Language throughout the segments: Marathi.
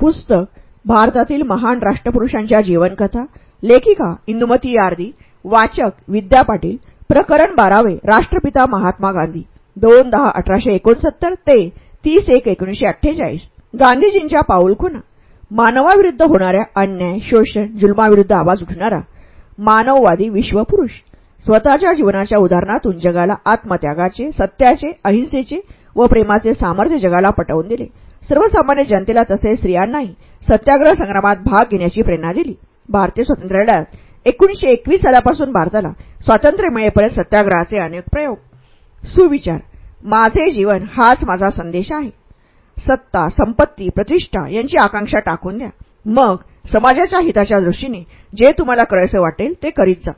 पुस्तक भारतातील महान राष्ट्रपुरुषांच्या जीवनकथा लेखिका इंदुमती यार्दी वाचक विद्या पाटील प्रकरण बारावे राष्ट्रपिता महात्मा गांधी दोन दहा अठराशे एकोणसत्तर ते तीस एक एकोणीशे अठ्ठेचाळीस गांधीजींच्या पाऊलखुणा मानवाविरुद्ध होणाऱ्या अन्याय शोषण जुलमाविरुद्ध आवाज उठणारा मानववादी विश्वपुरुष स्वतःच्या जीवनाच्या उदाहरणातून जगाला आत्मत्यागाचे सत्याचे अहिंसेचे व प्रेमाचे सामर्थ्य जगाला पटवून दिले. सर्वसामान्य जनतेला तसेच स्त्रियांनाही सत्याग्रह संग्रामात भाग घेण्याची प्रेरणा दिली. भारतीय स्वातंत्र्यालयात एकोणीशे एकवीस सालापासून भारताला स्वातंत्र्य मिळेपर्यंत सत्याग्रहाचे अनेक प्रयोग. सुविचार. माझे जीवन हाच माझा संदेश आहे. सत्ता संपत्ती प्रतिष्ठा यांची आकांक्षा टाकून द्या. मग समाजाच्या हिताच्या दृष्टीने जे तुम्हाला करायचं वाटेल ते करीत जा.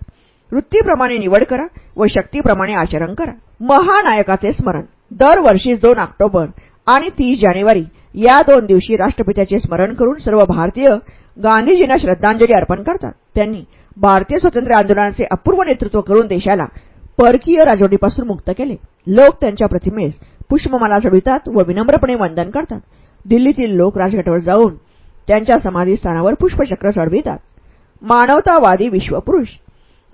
वृत्तीप्रमाणे निवड करा व शक्तीप्रमाणे आचरण करा. महानायकाचे स्मरण. दरवर्षीच दोन ऑक्टोबर आणि तीस जानेवारी या दोन दिवशी राष्ट्रपित्याचे स्मरण करून सर्व भारतीय गांधीजींना श्रद्धांजली अर्पण करतात. त्यांनी भारतीय स्वातंत्र्य आंदोलनाचे अपूर्व नेतृत्व करून देशाला परकीय राजवटीपासून मुक्त केले. लोक त्यांच्या प्रतिमेस पुष्पमाला चढवितात व विनम्रपणे वंदन करतात. दिल्लीतील लोक राजघाटावर जाऊन त्यांच्या समाधीस्थानावर पुष्पचक्र चढवितात. मानवतावादी विश्वपुरुष.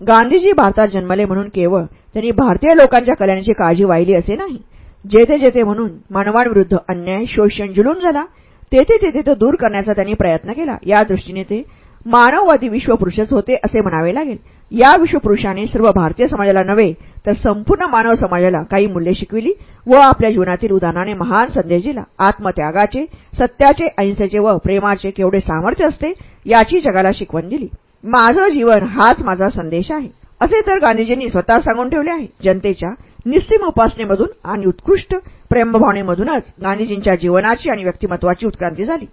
गांधीजी भारतात जन्मले म्हणून केवळ त्यांनी भारतीय लोकांच्या कल्याणाची काळजी वाहिली असे नाही. जेथे जेथे म्हणून मानवांविरुद्ध अन्याय शोषण जुलून झाला तेथे तेथे तो दूर करण्याचा त्यांनी प्रयत्न केला. या दृष्टीने ते मानववादी विश्वपुरुषच होते असे म्हणावे लागेल. या विश्वपुरुषाने सर्व भारतीय समाजाला नव्हे तर संपूर्ण मानव समाजाला काही मूल्ये शिकविली व आपल्या जीवनातील उदाहरणाने महान संदेश दिला. आत्मत्यागाचे सत्याचे अहिंसेचे व प्रेमाचे केवढे सामर्थ्य असते याची जगाला शिकवण दिली. माझं जीवन हाच माझा संदेश आहे. असे तर गांधीजींनी स्वतः सांगून ठेवले आहे. जनतेच्या निस्सीम उपासनेमधून आणि उत्कृष्ट प्रेमभावनेमधूनच गांधीजींच्या जीवनाची आणि व्यक्तिमत्वाची उत्क्रांती झाली.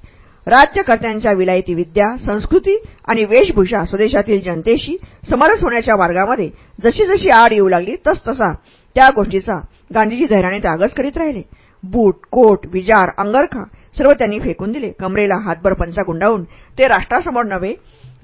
राज्यकर्त्यांच्या विलायती विद्या संस्कृती आणि वेशभूषा स्वदेशातील जनतेशी समरस होण्याच्या मार्गामध्ये जशी जशी आड येऊ लागली तसतसा त्या गोष्टीचा गांधीजी धैर्याने त्यागच करीत राहिले. बूट कोट विजार अंगरखा सर्व त्यांनी फेकून दिले. कमरेला हातभर पंचा गुंडाळून ते राष्ट्रासमोर नव्हे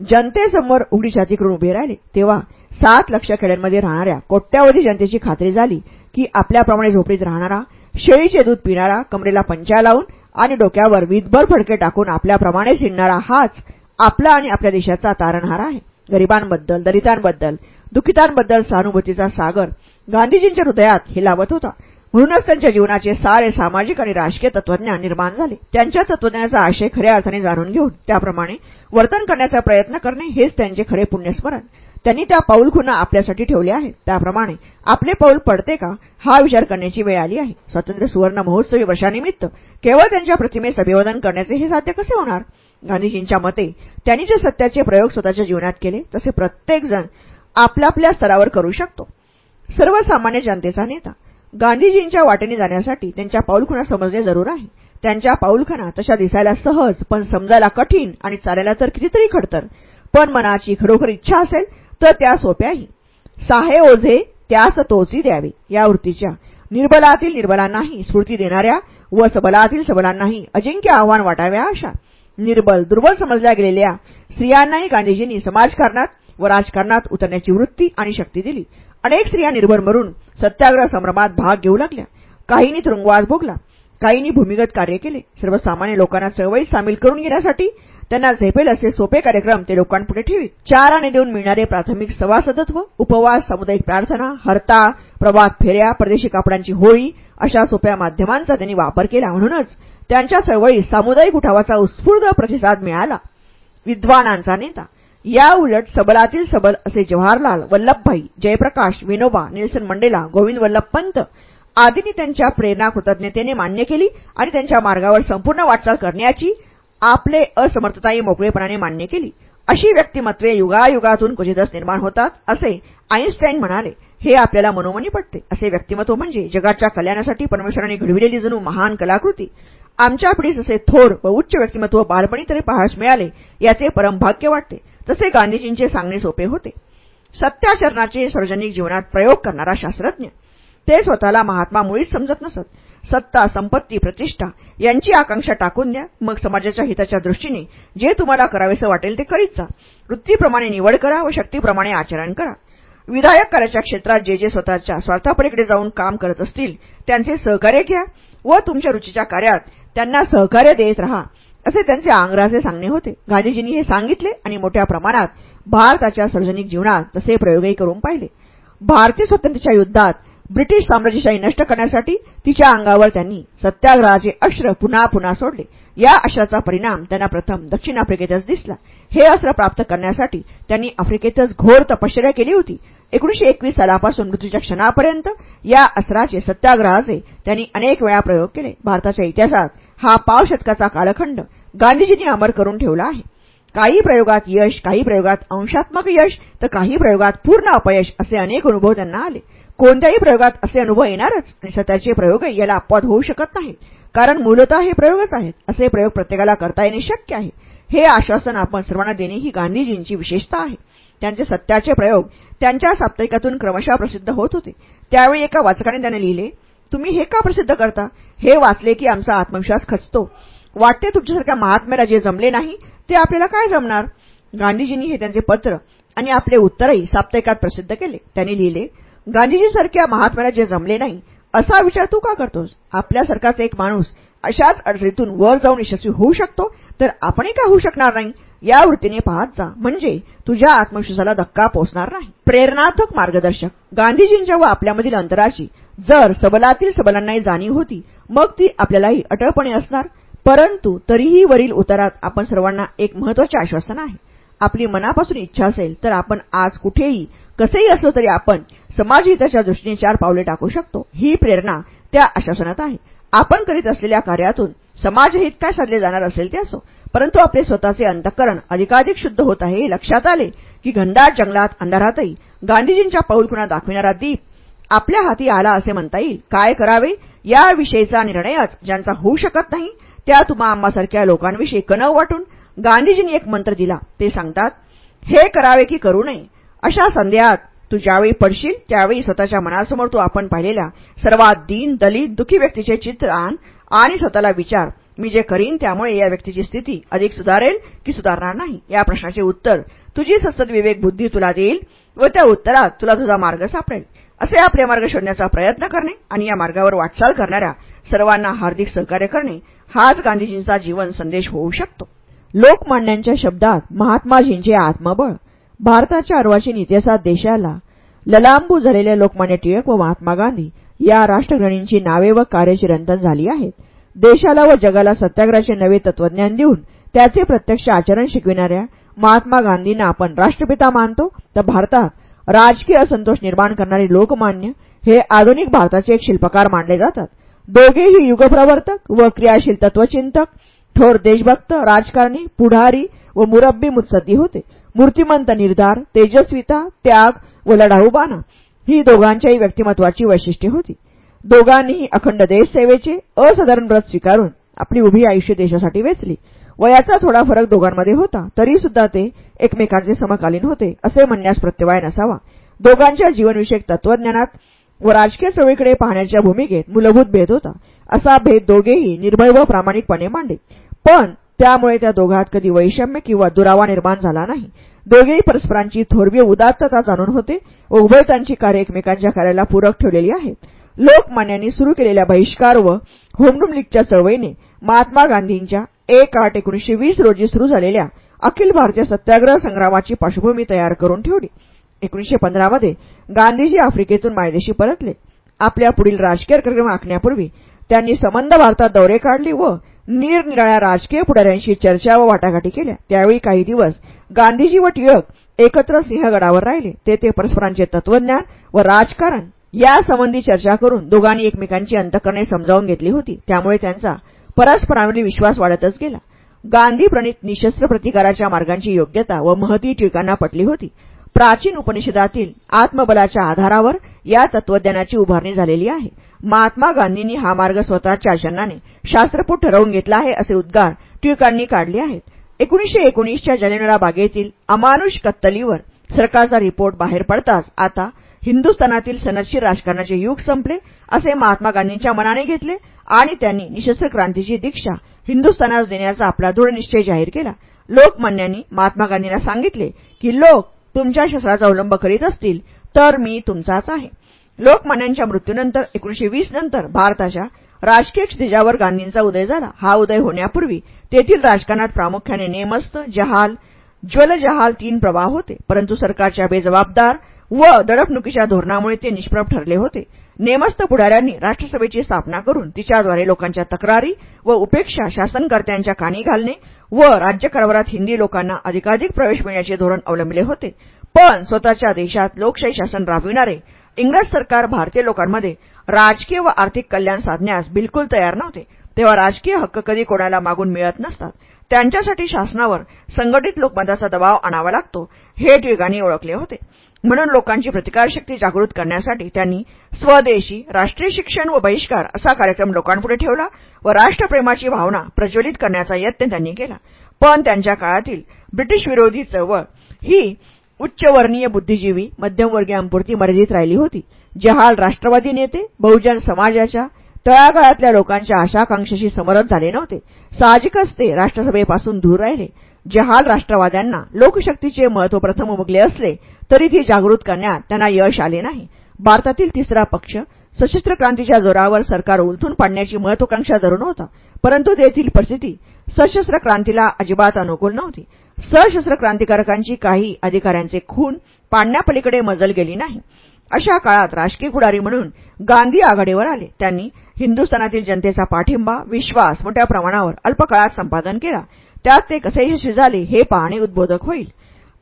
जनतेसमोर उघडी छाती करून उभे राहिले. तेव्हा सात लक्ष खेड्यांमध्ये राहणाऱ्या कोट्यावधी जनतेची खात्री झाली की आपल्याप्रमाणे झोपडीत राहणारा शेळीचे दूध पिणारा कमरेला पंचा लावून आणि डोक्यावर वीजभर फडके टाकून आपल्याप्रमाणे हिंडणारा हाच आपला आणि आपल्या देशाचा तारणहार आहे. गरिबांबद्दल दलितांबद्दल दुखितांबद्दल सहानुभूतीचा सागर गांधीजींच्या हृदयात हिलावत होता. म्हणूनच त्यांच्या जीवनाचे सारे सामाजिक आणि राजकीय तत्वज्ञान निर्माण झाले. त्यांच्या तत्वज्ञानाचा आशय खऱ्या अर्थाने जाणून घेऊन त्याप्रमाणे वर्तन करण्याचा प्रयत्न करणे हेच त्यांचे खरे पुण्यस्मरण. त्यांनी त्या पाऊल खुना आपल्यासाठी ठेवले आहेत. त्याप्रमाणे आपले पाऊल पडते का हा विचार करण्याची वेळ आली आहे. स्वातंत्र्य सुवर्ण महोत्सवी वर्षानिमित्त केवळ त्यांच्या प्रतिमेस अभिवादन करण्याचे हे साध्य कसे होणार? गांधीजींच्या मते त्यांनी जे सत्याचे प्रयोग स्वतःच्या जीवनात केले तसे प्रत्येकजण आपल्या स्तरावर करू शकतो. सर्वसामान्य जनतेचा नेता गांधीजींच्या वाटेने जाण्यासाठी त्यांच्या पाऊलखुणा समजणे जरूर आहे. त्यांच्या पाऊलखुणा तशा दिसायला सहज पण समजायला कठीण आणि चालायला तर कितीतरी खडतर. पण मनाची खरोखर इच्छा असेल त्या सोप्याही साहे ओझे त्यास तोची द्यावे. या वृत्तीच्या निर्बलातील निर्बलांनाही स्फूर्ती देणाऱ्या व सबलातील सबलांनाही अजिंक्य आव्हान वाटाव्या अशा निर्बल दुर्बल समजल्या गेलेल्या स्त्रियांनाही गांधीजींनी समाजकारणात व राजकारणात उतरण्याची वृत्ती आणि शक्ती दिली. अनेक स्त्रिया निर्भर मरून सत्याग्रह संभ्रमात भाग घेऊ लागल्या. काहींनी तुरुंगवास भोगला. काहींनी भूमिगत कार्य केले. सर्वसामान्य लोकांना चळवळीत सामील करून घेण्यासाठी त्यांना झेपेल असे सोपे कार्यक्रम ते लोकांपुढे ठेवीत. चार आणि देऊन मिळणारे प्राथमिक सभासदत्व उपवास सामुदायिक प्रार्थना हरता प्रभात फेऱ्या परदेशी कापडांची होळी अशा सोप्या माध्यमांचा त्यांनी वापर केला म्हणूनच त्यांच्या चळवळीत सामुदायिक उठावाचा उत्स्फूर्त प्रतिसाद मिळाला. विद्वानांचा नेता. या उलट सबलातील सबल असे जवाहरलाल वल्लभभाई जयप्रकाश विनोबा नेल्सन मंडेला गोविंद वल्लभ पंत आदींनी त्यांच्या प्रेरणा कृतज्ञतेने मान्य केली आणि त्यांच्या मार्गावर संपूर्ण वाटचाल करण्याची आपले असमर्थताही मोकळेपणाने मान्य केली. अशी व्यक्तिमत्वे युगायुगातून क्वचितच निर्माण होतात असे आईन्स्टाईन म्हणाले. हे आपल्याला मनोमनी पडते असे व्यक्तिमत्व म्हणजे जगाच्या कल्याणासाठी परमेश्वराने घडविलेली जणू महान कलाकृती. आमच्या पिढीस असे थोर व उच्च व्यक्तिमत्व बालपणी तरी पाहास मिळाले याचे परमभाग्य वाटते. तसे गांधीजींचे सांगणे सोपे होते. सत्याचरणाचे सार्वजनिक जीवनात प्रयोग करणारा शास्त्रज्ञ. ते स्वतःला महात्मा मुळीच समजत नसत. सत्ता संपत्ती प्रतिष्ठा यांची आकांक्षा टाकून द्या. मग समाजाच्या हिताच्या दृष्टीने जे तुम्हाला करावेसे वाटेल ते करीत जा. वृत्तीप्रमाणे निवड करा व शक्तीप्रमाणे आचरण करा. विधायक कार्याच्या क्षेत्रात जे जे स्वतःच्या स्वार्थापलीकडे जाऊन काम करत असतील त्यांचे सहकार्य घ्या व तुमच्या रुचीच्या कार्यात त्यांना सहकार्य देत रहा असे त्यांचे आंग्राचे सांगणे होते. गांधीजींनी हे सांगितले आणि मोठ्या प्रमाणात भारताच्या सार्वजनिक जीवनात तसे प्रयोगही करून पाहिले. भारतीय स्वातंत्र्याच्या युद्धात ब्रिटिश साम्राज्यशाही नष्ट करण्यासाठी तिच्या अंगावर त्यांनी सत्याग्रहाचे अश्र पुन्हा पुन्हा सोडले. या अश्राचा परिणाम त्यांना प्रथम दक्षिण आफ्रिकेतच दिसला. हे अस्त्र प्राप्त करण्यासाठी त्यांनी आफ्रिकेतच घोर तपश्चर्या केली होती. एकोणीशे एकवीस सालापासून मृत्यूच्या क्षणापर्यंत या अस्त्राचे सत्याग्रहाचे त्यांनी अनेक वेळा प्रयोग केले. भारताच्या इतिहासात हा पाव शतकाचा कालखंड गांधीजींनी अमर करून ठेवला आहे. काही प्रयोगात यश काही प्रयोगात अंशात्मक यश तर काही प्रयोगात पूर्ण अपयश असे अनेक अनुभव त्यांना आले. कोणत्याही प्रयोगात असे अनुभव येणारच आणि सत्याचे प्रयोगही याला अपवाद होऊ शकत नाहीत. कारण मूलतः हे प्रयोगच आहेत. असे प्रयोग प्रत्येकाला करता येणे शक्य आहे. हे आश्वासन आपण सर्वांना देणे ही गांधीजींची विशेषता आहे. त्यांचे सत्याचे प्रयोग त्यांच्या साप्ताहिकातून क्रमशः प्रसिद्ध होत होते. त्यावेळी एका वाचकाने त्याने लिहिले तुम्ही हे का प्रसिद्ध करता? हे वाचले की आमचा आत्मविश्वास खचतो. वाटते तुमच्यासारख्या महात्म्याला जे जमले नाही. ते आपल्याला काय जमणार? गांधीजींनी हे त्यांचे पत्र आणि आपले उत्तरही साप्ताहिकात प्रसिद्ध केले. त्यांनी लिहिले गांधीजीसारख्या महात्म्याला जे जमले नाही असा विचार तू का करतोस? आपल्यासारखाच एक माणूस अशाच अडचणीतून वर जाऊन यशस्वी होऊ शकतो? तर आपणही का होऊ शकणार नाही? या वृत्तीने पाहत जा. म्हणजे तुझ्या आत्मविश्वासाला धक्का पोचणार नाही. प्रेरणात्मक मार्गदर्शक. गांधीजींच्या व आपल्यामधील अंतराची जर सबलातील सबलांनाही जाणीव होती मग ती आपल्यालाही अटळपणे असणार. परंतु तरीही वरील उतारात आपण सर्वांना एक महत्त्वाचे आश्वासन आहे. आपली मनापासून इच्छा असेल तर आपण आज कुठेही कसेही असलो तरी आपण समाजहिताच्या दृष्टीने चार पावले टाकू शकतो. ही प्रेरणा त्या आश्वासनात आहे. आपण करीत असलेल्या कार्यातून समाजहित काय साधले जाणार असेल ते असो. परंतु आपले स्वतःचे अंतःकरण अधिकाधिक शुद्ध होत आहे हे लक्षात आले की घनदाट जंगलात अंधारातही गांधीजींच्या पाऊलखुणा दाखविणारा दीप आपल्या हाती आला असे म्हणता येईल. काय करावे? याविषयीचा निर्णयच ज्यांचा होऊ शकत नाही त्या तुम्हा आम्हासारख्या लोकांविषयी कणव वाटून गांधीजींनी एक मंत्र दिला. ते सांगतात हे करावे की करू नये. अशा संदेहात तू ज्यावेळी पडशील त्यावेळी स्वतःच्या मनासमोर तू आपण पाहिलेल्या सर्वात दीन दलित दुखी व्यक्तीचे चित्र आण आणि स्वतःला विचार. मी जे करीन त्यामुळे या व्यक्तीची स्थिती अधिक सुधारेल की सुधारणार नाही? या प्रश्नाचे उत्तर तुझी सतत विवेक बुद्धी तुला देईल व त्या उत्तरात तुला तुझा मार्ग सापडेल. असे आपले मार्ग शोधण्याचा प्रयत्न करणे आणि या मार्गावर वाटचाल करणाऱ्या सर्वांना हार्दिक सहकार्य करणे हाच गांधीजींचा जीवन संदेश होऊ शकतो. लोकमान्यांच्या शब्दात महात्माजींचे आत्मबळ. भारताच्या अर्वाचीन इतिहासात देशाला ललांबू झालेल्या लोकमान्य टिळक व महात्मा गांधी या राष्ट्रगणींची नावे व कार्याची रंधन झाली आहेत. देशाला व जगाला सत्याग्रहाचे नवे तत्वज्ञान देऊन त्याचे प्रत्यक्ष आचरण शिकविणाऱ्या महात्मा गांधींना आपण राष्ट्रपिता मानतो. तर भारतात राजकीय असंतोष निर्माण करणारे लोकमान्य हे आधुनिक भारताचे एक शिल्पकार मानले जातात. दोघेही युगप्रवर्तक व क्रियाशील तत्वचिंतक थोर देशभक्त राजकारणी पुढारी व मुरब्बी मुत्सद्दी होते. मूर्तिमंत निर्धार तेजस्विता त्याग व लढाऊबाना ही दोघांच्याही व्यक्तिमत्वाची वैशिष्ट्ये होती. दोघांनीही अखंड देशसेवेचे असाधारण व्रत स्वीकारून आपली उभी आयुष्य देशासाठी वेचली. वयाचा थोडा फरक दोघांमध्ये होता तरी सुद्धा ते एकमेकांचे समकालीन होते असे म्हणण्यास प्रत्यवाय नसावा दोघांच्या जीवनविषयक तत्वज्ञानात व राजकीय चळवळीकडे पाहण्याच्या भूमिकेत मूलभूत भेद होता. असा भेद दोघेही निर्भय व प्रामाणिकपणे मांडले. पण त्यामुळे त्या दोघात कधी वैषम्य किंवा दुरावा निर्माण झाला नाही. दोघेही परस्परांची थोरवी उदात्तता जाणून होते. व उभयतांची कार्य एकमेकांच्या कार्याला पूरक ठेवलेली आहेत. लोकमान्यांनी सुरू केलेल्या बहिष्कार व होमडुम लीगच्या चळवळीने महात्मा गांधींच्या एक आठ एकोणीशे वीस रोजी सुरू झालेल्या अखिल भारतीय सत्याग्रह संग्रामाची पार्श्वभूमी तयार करून ठेवली. एकोणीशे पंधरामध्ये गांधीजी आफ्रिकेतून मायदेशी परतले. आपल्या पुढील राजकीय कार्यक्रम आखण्यापूर्वी त्यांनी संबंध भारतात दौरे काढले व निरनिराळ्या राजकीय पुढाऱ्यांशी चर्चा व वाटाघाटी केल्या. त्यावेळी काही दिवस गांधीजी व टिळक एकत्र सिंहगडावर राहिले. तेथे परस्परांचे तत्वज्ञान व राजकारण यासंबंधी चर्चा करून दोघांनी एकमेकांची अंतकरणे समजावून घेतली होती. त्यामुळे त्यांचा परस्परांवरील विश्वास वाढतच गेला. गांधी प्रणित निशस्त्र प्रतिकाराच्या मार्गांची योग्यता व महती टिळकांना पटली होती. प्राचीन उपनिषदातील आत्मबलाच्या आधारावर या तत्वज्ञानाची उभारणी झालेली आहे. महात्मा गांधींनी हा मार्ग स्वतःच्या आचरणाने शास्त्रपूत ठरवून घेतला आहे असे उद्गार टिळकांनी काढले आहेत. एकोणीशे एकोणीसच्या जालियनवाला बागेतील अमानुष कत्तलीवर सरकारचा रिपोर्ट बाहेर पडताच आता हिंदुस्थानातील सनदशीर राजकारणाचे युग संपले असे महात्मा गांधींच्या मनाने घेतले आणि त्यांनी निशस्त्र क्रांतीची दीक्षा हिंदुस्थानास देण्याचा आपला दृढ निश्चय जाहीर केला. लोकमान्यांनी महात्मा गांधींना सांगितले की लोक तुमच्या शस्त्राचा अवलंब करीत असतील तर मी तुमचाच आहे. लोकमान्यांच्या मृत्यूनंतर एकोणीशे वीस नंतर भारताच्या राजकीय क्षितिजावर गांधींचा उदय झाला. हा उदय होण्यापूर्वी तेथील राजकारणात प्रामुख्याने नेमस्त जहाल ज्वलजहाल तीन प्रवाह होते. परंतु सरकारच्या बेजबाबदार व दडपणुकीच्या धोरणामुळे ते निष्प्रभ ठरले होते. नेमस्त पुढाऱ्यांनी राष्ट्रसभेची स्थापना करून तिच्याद्वारे लोकांच्या तक्रारी व उपेक्षा शासनकर्त्यांच्या कानी घालणे व राज्यकारभारात हिंदी लोकांना अधिकाधिक प्रवेश मिळण्याचे धोरण अवलंबले होते. पण स्वतःच्या देशात लोकशाही शासन राबविणारे इंग्रज सरकार भारतीय लोकांमध्ये राजकीय व आर्थिक कल्याण साधण्यास बिलकुल तयार नव्हते. तेव्हा राजकीय हक्क कधी कोणाला मागून मिळत नसतात. त्यांच्यासाठी शासनावर संघटित लोकमताचा दबाव आणावा लागतो. हे टिळकांनी ओळखले होते. म्हणून लोकांची प्रतिकारशक्ती जागृत करण्यासाठी त्यांनी स्वदेशी राष्ट्रीय शिक्षण व बहिष्कार असा कार्यक्रम लोकांपुढे ठेवला व राष्ट्रप्रेमाची भावना प्रज्वलित करण्याचा यत्न त्यांनी केला. पण त्यांच्या काळातील ब्रिटिश विरोधी चळवळ ही उच्चवर्णीय बुद्धिजीवी मध्यमवर्गीयांपुरती मर्यादित राहिली होती. जहाल राष्ट्रवादी नेते बहुजन समाजाच्या तळागाळातल्या लोकांच्या आशाकांक्षेशी समरस झाले नव्हते. साहजिकच ते राष्ट्रसभेपासून दूर राहिले. जहाल राष्ट्रवाद्यांना लोकशक्तीचे महत्त्व प्रथम उमगले असले तरी ती जागृत करण्यात त्यांना यश आले नाही. भारतातील तिसरा पक्ष सशस्त्र क्रांतीच्या जोरावर सरकार उलथून पाडण्याची महत्वाकांक्षा धरून होता. परंतु तेथील परिस्थिती सशस्त्र क्रांतीला अजिबात अनुकूल नव्हती. सशस्त्र क्रांतिकारकांची काही अधिकाऱ्यांचे खून पाडण्यापलीकडे मजल गेली नाही. अशा काळात राजकीय पुढारी म्हणून गांधी आघाडीवर आले. त्यांनी हिंदुस्थानातील जनतेचा पाठिंबा विश्वास मोठ्या प्रमाणावर अल्पकाळात संपादन केला. त्यात ते कसे यशस्वी झाले हे पाहणे उद्बोधक होईल.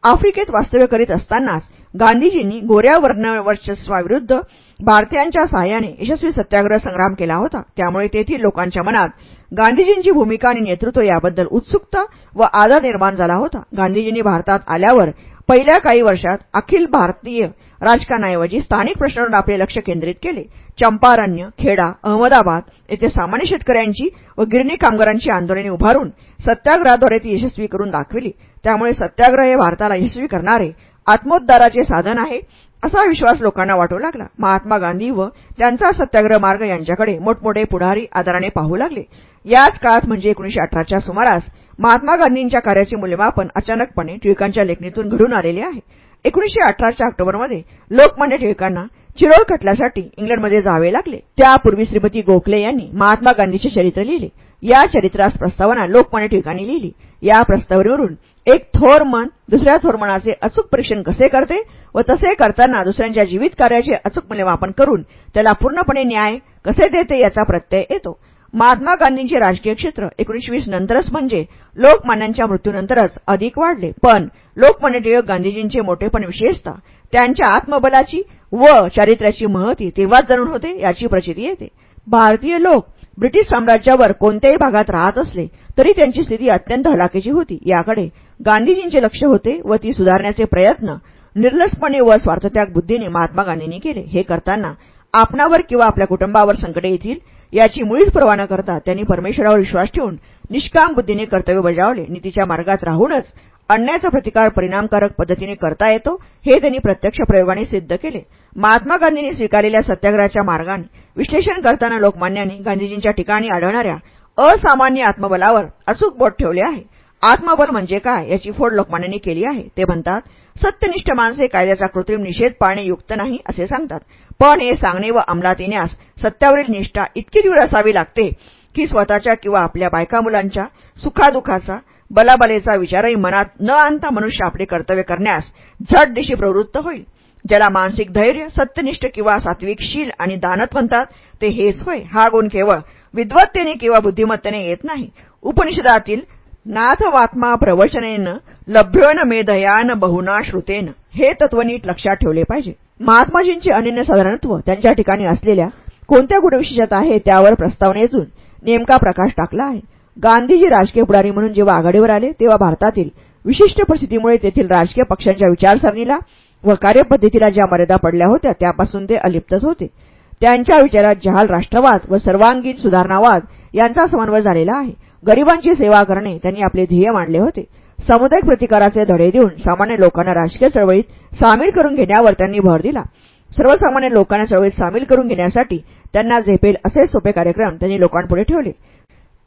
आफ्रिकेत वास्तव्य करीत असतानाच गांधीजींनी गोऱ्या वर्णवर्चस्वाविरुद्ध भारतीयांच्या सहाय्याने यशस्वी सत्याग्रह संग्राम केला होता. त्यामुळे तेथील लोकांच्या मनात गांधीजींची भूमिका आणि नेतृत्व याबद्दल उत्सुकता व आदर निर्माण झाला होता. गांधीजींनी भारतात आल्यावर पहिल्या काही वर्षात अखिल भारतीय राजकारणाऐवजी स्थानिक प्रश्नांवर आपले लक्ष केंद्रित केले. चंपारण्य खेडा अहमदाबाद येथे सामान्य शेतकऱ्यांची व गिरणी कामगारांची आंदोलने उभारून सत्याग्रहाद्वारे ती यशस्वी करून दाखविली. त्यामुळे सत्याग्रह हे भारताला यशस्वी करणारे आत्मोद्धाराचे साधन आहे असा विश्वास लोकांना वाटू लागला. महात्मा गांधी व त्यांचा सत्याग्रह मार्ग यांच्याकडे मोठमोठे पुढारी आदराने पाहू लागले. याच काळात म्हणजे एकोणीशे अठराच्या सुमारास महात्मा गांधींच्या कार्याचे मूल्यमापन अचानकपणे टिळकांच्या लेखणीतून घडून आलेले आहे. एकोणीशे अठराच्या ऑक्टोबरमध्ये लोकमान्य टिळकांना चिरोळ खटल्यासाठी इंग्लंडमध्ये जावे लागले. त्यापूर्वी श्रीमती गोखले यांनी महात्मा गांधीचे चरित्र लिहिले. या चरित्रास प्रस्तावना लोकमान्य टिळकांनी लिहिली. या प्रस्तावनेवरून एक थोर मन दुसऱ्या थोर मनाचे अचूक परीक्षण कसे करते व तसे करताना दुसऱ्यांच्या जीवित कार्याचे अचूक मूल्यमापन करून त्याला पूर्णपणे न्याय कसे देते याचा प्रत्यय येतो. महात्मा गांधींचे राजकीय क्षेत्र एकोणीशे वीस नंतरच म्हणजे लोकमान्यांच्या मृत्यूनंतरच अधिक वाढले. पण लोकमान्य टिळक गांधीजींचे मोठेपण विशेषतः त्यांच्या आत्मबलाची व चारित्र्याची महती तेव्हाच जाणून होते याची प्रचिती येते. भारतीय लोक ब्रिटिश साम्राज्यावर कोणत्याही भागात राहत असले तरी त्यांची स्थिती अत्यंत हलाखीची होती. याकडे गांधीजींचे लक्ष होते व ती सुधारण्याचे प्रयत्न निर्लसपणे व स्वार्थत्याग बुद्धीने महात्मा गांधींनी केले. हे करताना आपणावर किंवा आपल्या कुटुंबावर संकटे येतील याची मुळीच पर्वा न करता त्यांनी परमेश्वरावर विश्वास ठेवून निष्काम बुद्धीने कर्तव्य बजावले. नीतीच्या मार्गात राहूनच अन्यायाचा प्रतिकार परिणामकारक पद्धतीने करता येतो हे त्यांनी प्रत्यक्ष प्रयोगाने सिद्ध केले. महात्मा गांधींनी स्वीकारलेल्या सत्याग्रहाच्या मार्गाने विश्लेषण करताना लोकमान्यांनी गांधीजींच्या ठिकाणी आढळणाऱ्या असामान्य आत्मबलावर अचूक बोट ठेवले आहे. आत्मबल म्हणजे काय याची फोड लोकमान्यांनी केली आहे. ते म्हणतात सत्यनिष्ठ माणसे कायद्याचा कृत्रिम निषेध पाळणे युक्त नाही असे सांगतात. पण हे सांगणे व अंमलात येण्यास सत्यावरील निष्ठा इतकी तीव्र असावी लागते की स्वतःच्या किंवा आपल्या बायका मुलांच्या सुखादुखाचा बलाबलेचा विचारही मनात न आणता मनुष्य आपले कर्तव्य करण्यास झट दिशी प्रवृत्त होईल. ज्याला मानसिक धैर्य सत्यनिष्ठ किंवा सात्विकशील आणि दानत म्हणतात ते हेच होय. हा गुण केवळ विद्वत्तेने किंवा बुद्धिमत्तेने येत नाही. उपनिषदातील नाथवात्मा प्रवचनेन लभ्योन मेधयान बहुना श्रुतेन हे तत्व नीट लक्षात ठेवले पाहिजे. महात्माजींचे अनन्यसाधारणत्व त्यांच्या ठिकाणी असलेल्या कोणत्या गुणविशेषता आहे त्यावर प्रस्तावनेतून नेमका प्रकाश टाकला आहे. गांधीजी राजकीय पुढारी म्हणून जेव्हा आघाडीवर आले तेव्हा भारतातील विशिष्ट परिस्थितीमुळे तेथील राजकीय पक्षांच्या विचारसरणीला व कार्यपद्धतीला ज्या मर्यादा पडल्या होत्या त्यापासून ते अलिप्तच होते. त्यांच्या विचारात जहाल राष्ट्रवाद व सर्वांगीण सुधारणावाद यांचा समन्वय झालेला आहे. गरिबांची सेवा करणे त्यांनी आपले ध्येय मांडले होते. सामुदायिक प्रतिकाराचे धडे देऊन सामान्य लोकांना राजकीय चळवळीत सामील करून घेण्यावर त्यांनी भर दिला. सर्वसामान्य लोकांना चळवळीत सामील करून घेण्यासाठी त्यांना झेपेल असे सोपे कार्यक्रम त्यांनी लोकांपुढे ठेवले.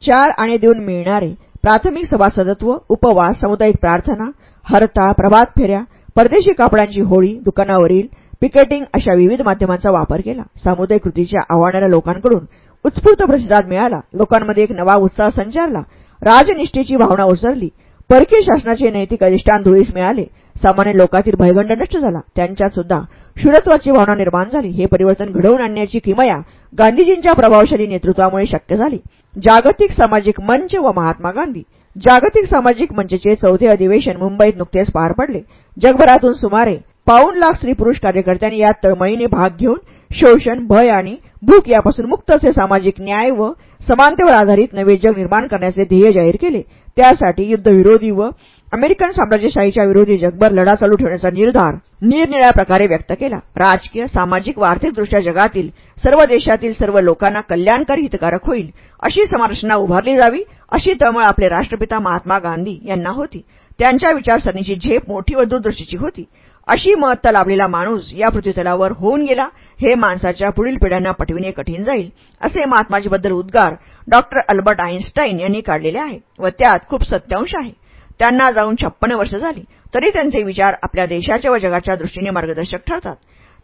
चार आणि देऊन मिळणारे प्राथमिक सभासदत्व उपवास सामुदायिक प्रार्थना हरता प्रभात फेऱ्या परदेशी कापडांची होळी दुकानावरील पिकेटिंग अशा विविध माध्यमांचा वापर केला. सामुदायिक कृतीच्या आव्हानाला लोकांकडून उत्स्फूर्त प्रतिसाद मिळाला. लोकांमध्ये एक नवा उत्साह संचारला. राजनिष्ठेची भावना उसरली परकीय शासनाचे नैतिक अधिष्ठान धुळीस मिळाले. सामान्य लोकातील भयगंड नष्ट झाला. त्यांच्यात सुद्धा शूरत्वाची भावना निर्माण झाली. हे परिवर्तन घडवून आणण्याची किमया गांधीजींच्या प्रभावशाली नेतृत्वामुळे शक्य झाली. जागतिक सामाजिक मंच व महात्मा गांधी. जागतिक सामाजिक मंचचे चौथे अधिवेशन मुंबईत नुकतेच पार पडले. जगभरातून सुमारे पाऊन लाख स्त्री पुरुष कार्यकर्त्यांनी यात तळमळीने भाग घेऊन शोषण भय आणि भूक यापासून मुक्त असे सामाजिक न्याय व समानतेवर आधारित नवे जग निर्माण करण्याचे ध्येय जाहीर केले. त्यासाठी युद्धविरोधी व अमेरिकन साम्राज्यशाहीच्या विरोधी जगभर लढा चालू ठेवण्याचा निर्धार निरनिळ्या प्रकारे व्यक्त केला. राजकीय सामाजिक व आर्थिकदृष्ट्या जगातील सर्व देशातील सर्व लोकांना कल्याणकारी हितकारक होईल अशी समरचना उभारली जावी अशी तळमळ आपले राष्ट्रपिता महात्मा गांधी यांना होती. त्यांच्या विचारसरणीची झेप मोठी व दूरदृष्टीची होती. अशी महत्ता लाभलेला माणूस या पृथ्वीतलावर होऊन गेला हे माणसाच्या पुढील पिढ्यांना पटविणे कठीण जाईल असे महात्माजीबद्दल उद्गार डॉक्टर अल्बर्ट आईन्स्टाईन यांनी काढलेले आहे व त्यात खूप सत्यांश आहे. त्यांना जाऊन छप्पन्न वर्ष झाली. तरी त्यांचे विचार आपल्या देशाच्या व जगाच्या दृष्टीने मार्गदर्शक ठरतात.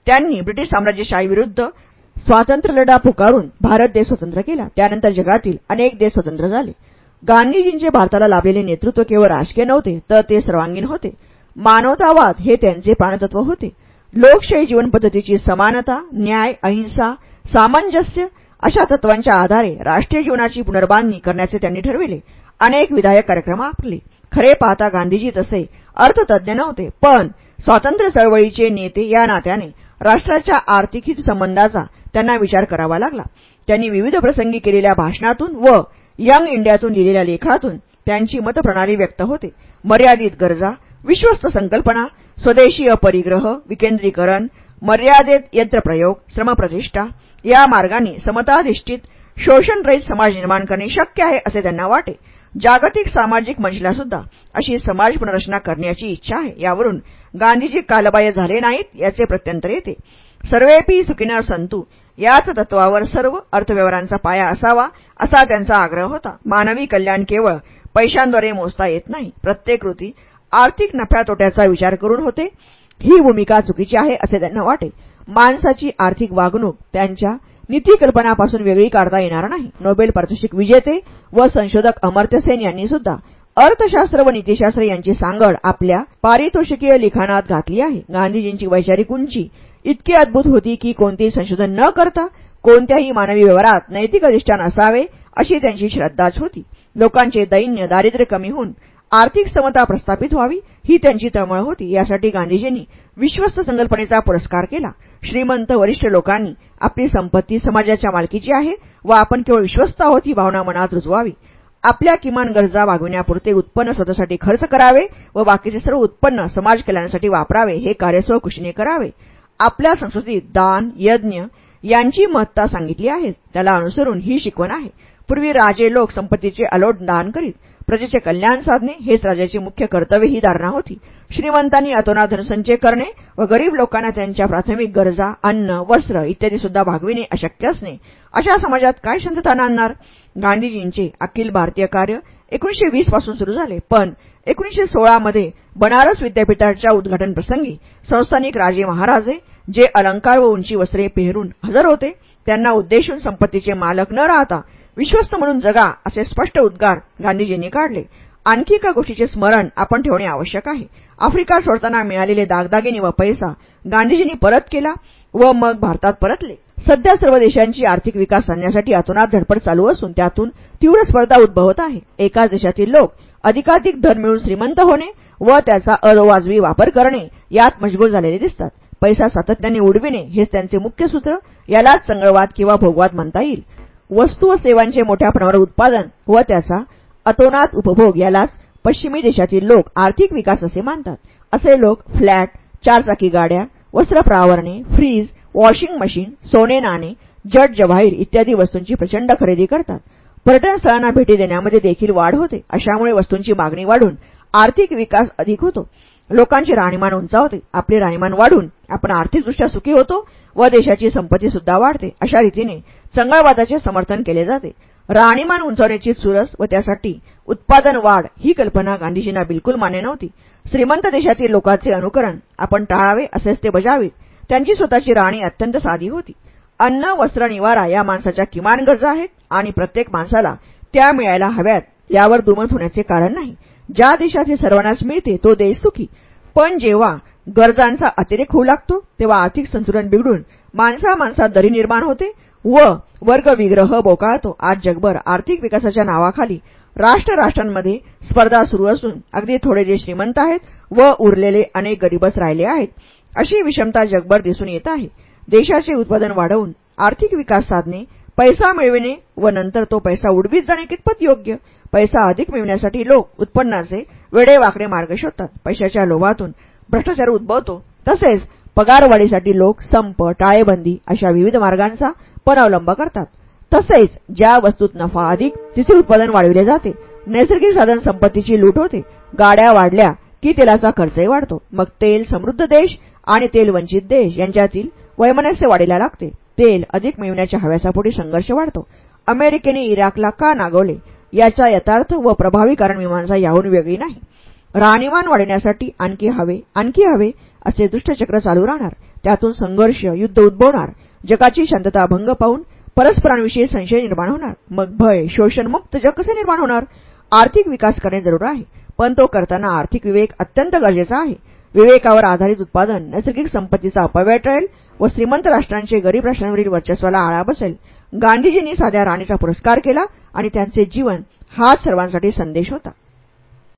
त्यांनी ब्रिटिश साम्राज्यशाहीविरुद्ध स्वातंत्र्य लढा पुकारून भारत देश स्वतंत्र केला. त्यानंतर जगातील अनेक देश स्वतंत्र झाले. गांधीजींचे भारताला लाभलेले नेतृत्व केवळ राजकीय नव्हते तर ते सर्वांगीण होते. मानवतावाद हे त्यांचे प्राणतत्व होते. लोकशाही जीवनपद्धतीची समानता न्याय अहिंसा सामंजस्य अशा तत्वांच्या आधारे राष्ट्रीय जीवनाची पुनर्बांधणी करण्याचे त्यांनी ठरविले. अनेक विधायक कार्यक्रम आखले. खरे पाहता गांधीजी तसे अर्थतज्ज्ञ नव्हते पण स्वातंत्र्य चळवळीचे नेते या नात्याने राष्ट्राच्या आर्थिक संबंधाचा त्यांना विचार करावा लागला. त्यांनी विविध प्रसंगी केलेल्या भाषणातून व यंग इंडियातून लिहिलेल्या लेखातून त्यांची मतप्रणाली व्यक्त होते. मर्यादित गरजा विश्वस्त संकल्पना स्वदेशीय परिग्रह विकेंद्रीकरण मर्यादेत यंत्रप्रयोग श्रमप्रतिष्ठा या मार्गाने समताधिष्ठित शोषणरहित समाज निर्माण करणे शक्य आहे असे त्यांना वाटे. जागतिक सामाजिक मंचलासुद्धा अशी समाज पुनर्रचना करण्याची इच्छा आहे. यावरून गांधीजी कालबाह्य झाले नाहीत याचे प्रत्यंतर येते. सर्वेपी सुखिनर संतू याच तत्वावर सर्व अर्थव्यवहारांचा पाया असावा असा त्यांचा आग्रह होता. मानवी कल्याण केवळ पैशांद्वारे मोजता येत नाही प्रत्येक कृती आर्थिक नफ्या तोट्याचा विचार करून होते. ही भूमिका चुकीची आहे असे त्यांना वाटे. माणसाची आर्थिक वागणूक त्यांच्या नीती कल्पनापासून वेगळी काढता येणार नाही. नोबेल पारितोषिक विजेते व संशोधक अमर्त्य सेन यांनी सुद्धा अर्थशास्त्र व नीतीशास्त्र यांची सांगड आपल्या पारितोषिकीय लिखाणात घातली आहे. गांधीजींची वैचारिक उंची इतकी अद्भुत होती की कोणतेही संशोधन न करता कोणत्याही मानवी व्यवहारात नैतिक अधिष्ठान असावे अशी त्यांची श्रद्धाच होती. लोकांचे दैन्य दारिद्र्य कमी होऊन आर्थिक समता प्रस्थापित व्हावी ही त्यांची तळमळ होती. यासाठी गांधीजींनी विश्वस्त संकल्पनेचा पुरस्कार केला. श्रीमंत वरिष्ठ लोकांनी आपली संपत्ती समाजाच्या मालकीची आहे व आपण केवळ विश्वस्त आहोत ही भावना मनात रुजवावी. आपल्या किमान गरजा भागविण्यापुरते उत्पन्न स्वतःसाठी खर्च करावे व बाकीचे सर्व उत्पन्न समाज कल्याणासाठी वापरावे हे कार्य स्वकुशीने करावे. आपल्या संस्कृतीत दान यज्ञ यांची महत्ता सांगितली आहे. त्याला अनुसरून ही शिकवण आहे. पूर्वी राजे लोक संपत्तीचे अलोट दान करीत प्रजेचे कल्याण साधणे हेच राजाची मुख्य कर्तव्य ही धारणा होती श्रीमंतांनी अतोना धनसंचय करणे व गरीब लोकांना त्यांच्या प्राथमिक गरजा अन्न वस्त्र इत्यादी सुद्धा भागविणे अशक्य असणे अशा समाजात काय शांतता नांदणार? गांधीजींचे अखिल भारतीय कार्य एकोणीशे वीसपासून सुरू झाले पण एकोणीशे सोळामध्ये बनारस विद्यापीठाच्या उद्घाटन प्रसंगी संस्थानिक राजे महाराजे जे अलंकार व उंची वस्त्रे पेहरून हजर होते त्यांना उद्देशून संपत्तीचे मालक न राहता विश्वस्त म्हणून जगा असे स्पष्ट उद्गार गांधीजींनी काढले. आणखी एका गोष्टीचे स्मरण आपण ठेवणे आवश्यक आहे. आफ्रिका सोडताना मिळालेले दागदागिने व पैसा गांधीजींनी परत केला व मग भारतात परतले. सध्या सर्व देशांची आर्थिक विकास साधण्यासाठी अतोनात धडपड चालू असून त्यातून तीव्र स्पर्धा उद्भवत आहे. एकाच देशातील लोक अधिकाधिक धन मिळून श्रीमंत होणे व त्याचा अवाजवी वापर करणे यात मजबूर झालेले दिसतात. पैसा सातत्याने उडविणे हेच त्यांचे मुख्य सूत्र. यालाच चंगळवाद किंवा भोगवाद म्हणता येईल. वस्तू व सेवांचे मोठ्या प्रमाणावर उत्पादन व त्याचा अतोनात उपभोग यालाच पश्चिमी देशातील लोक आर्थिक विकास असे मानतात. असे लोक फ्लॅट चारचाकी गाड्या वस्त्रप्रावरणे फ्रीज वॉशिंग मशीन सोने नाणे जट जवाहीर इत्यादी वस्तूंची प्रचंड खरेदी करतात. पर्यटन स्थळांना भेटी देण्यामध्ये देखील वाढ होते. अशामुळे वस्तूंची मागणी वाढून आर्थिक विकास अधिक होतो. लोकांची राहणीमान उंचावते आपले राहणीमान वाढून आपण आर्थिकदृष्ट्या सुखी होतो व देशाची संपत्ती सुद्धा वाढते. अशा रीतीने चंगळवादाचे समर्थन केले जाते. राहणीमान उंचावण्याची चुरस व त्यासाठी उत्पादन वाढ ही कल्पना गांधीजींना बिलकुल मान्य नव्हती. श्रीमंत देशातील लोकांचे अनुकरण आपण टाळावे असेच ते बजावीत त्यांची स्वतःची राहणी अत्यंत साधी होती. अन्न वस्त्र निवारा या माणसाच्या किमान गरजा आहेत आणि प्रत्येक माणसाला त्या मिळायला हव्यात यावर दुमत होण्याचे कारण नाही. ज्या देशाचे सर्वांनाच मिळते तो देश सुखी. पण जेव्हा गरजांचा अतिरेक होऊ लागतो तेव्हा आर्थिक संतुलन बिघडून माणसा माणसात दरी निर्माण होते व वर्गविग्रह बोकाळतो. आज जगभर आर्थिक विकासाच्या नावाखाली राष्ट्र राष्ट्रांमध्ये स्पर्धा सुरू असून अगदी थोडे जे श्रीमंत आहेत व उरलेले अनेक गरीबच राहिले आहेत अशी विषमता जगभर दिसून येत आहे. देशाचे उत्पादन वाढवून आर्थिक विकास साधणे पैसा मिळविणे व नंतर तो पैसा उडवीत जाणे कितपत योग्य? पैसा अधिक मिळवण्यासाठी लोक उत्पन्नाचे वेडेवाकडे मार्ग शोधतात. पैशाच्या लोभातून भ्रष्टाचार उद्भवतो. तसेच पगारवाढीसाठी लोक संप टाळेबंदी अशा विविध मार्गांचा पण करतात. तसेच ज्या वस्तूत नफा अधिक तिचे उत्पादन वाढविले जाते. नैसर्गिक साधन संपत्तीची लूट होते. गाड्या वाढल्या की तेलाचा खर्चही वाढतो. मग तेल समृद्ध देश आणि तेल वंचित देश यांच्यातील वैमनस्य वाढीला लागते. तेल अधिक मिळवण्याच्या हव्यासापोटी संघर्ष वाढतो. अमेरिकेने इराकला का नागवले? याचा यथार्थ व प्रभावी कारण मीमांसा याहून वेगळी नाही. राहणीमान वाढण्यासाठी आणखी हवे आणखी हवे असे दुष्टचक्र चालू राहणार. त्यातून संघर्ष युद्ध उद्भवणार. जगाची शांतता भंग पाहून परस्परांविषयी संशय निर्माण होणार. मग भय शोषणमुक्त जग कसे निर्माण होणार? आर्थिक विकास करणे जरूर आहे पण तो करताना आर्थिक विवेक अत्यंत गरजेचा आहे. विवेकावर आधारित उत्पादन नैसर्गिक संपत्तीचा अपव्यय टळेल व श्रीमंत राष्ट्रांचे गरीब राष्ट्रांवरील वर्चस्वाला आळा बसेल. गांधीजींनी साध्या राणीचा पुरस्कार केला आणि त्यांचे जीवन हा सर्वांसाठी संदेश होता.